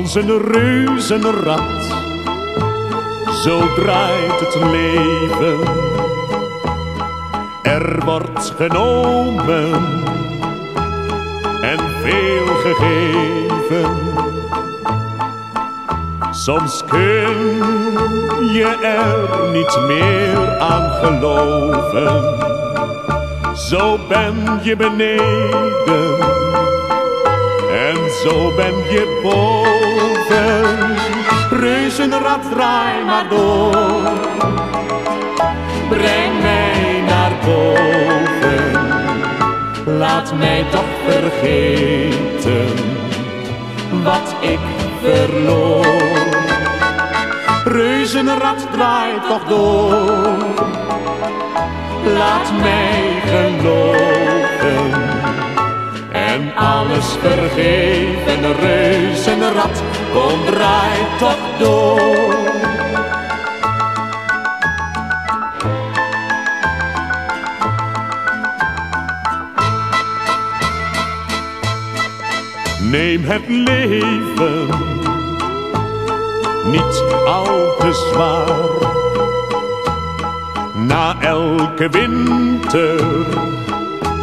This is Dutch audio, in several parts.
Als een reuzenrad, zo draait het leven. Er wordt genomen en veel gegeven. Soms kun je er niet meer aan geloven. Zo ben je beneden en zo ben je boven. Reuzenrad, draai maar door. Breng mij naar boven. Laat mij toch vergeten wat ik verloor. Reuzenrad, draai toch door. Laat mij en alles vergeven. Reuzenrad, kom draai toch door. Neem het leven niet al te zwaar. Na elke winter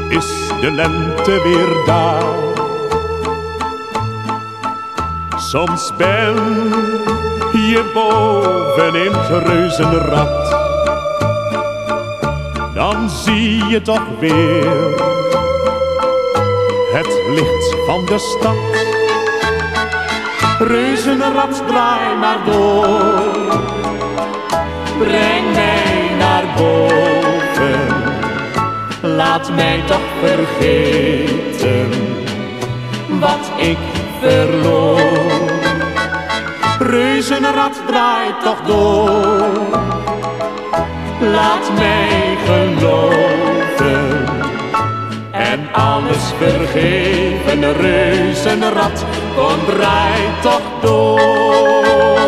is de lente weer daar. Soms ben je boven in het reuzenrad. Dan zie je toch weer het licht van de stad. Reuzenrad, draai maar door. Breng mij naar boven. Laat mij toch vergeten wat ik verloor. Reuzenrad, draai toch door. Laat mij geloven en alles vergeven. Reuzenrad, kom draai toch door.